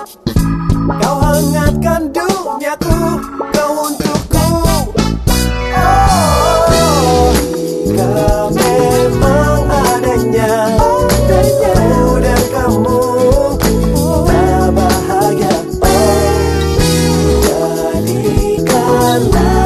Kau hangatkan duniaku Kau untukku. Oh, kau memang adanya Aku dan kamu. Tak bahagia. Oh, jadikanlah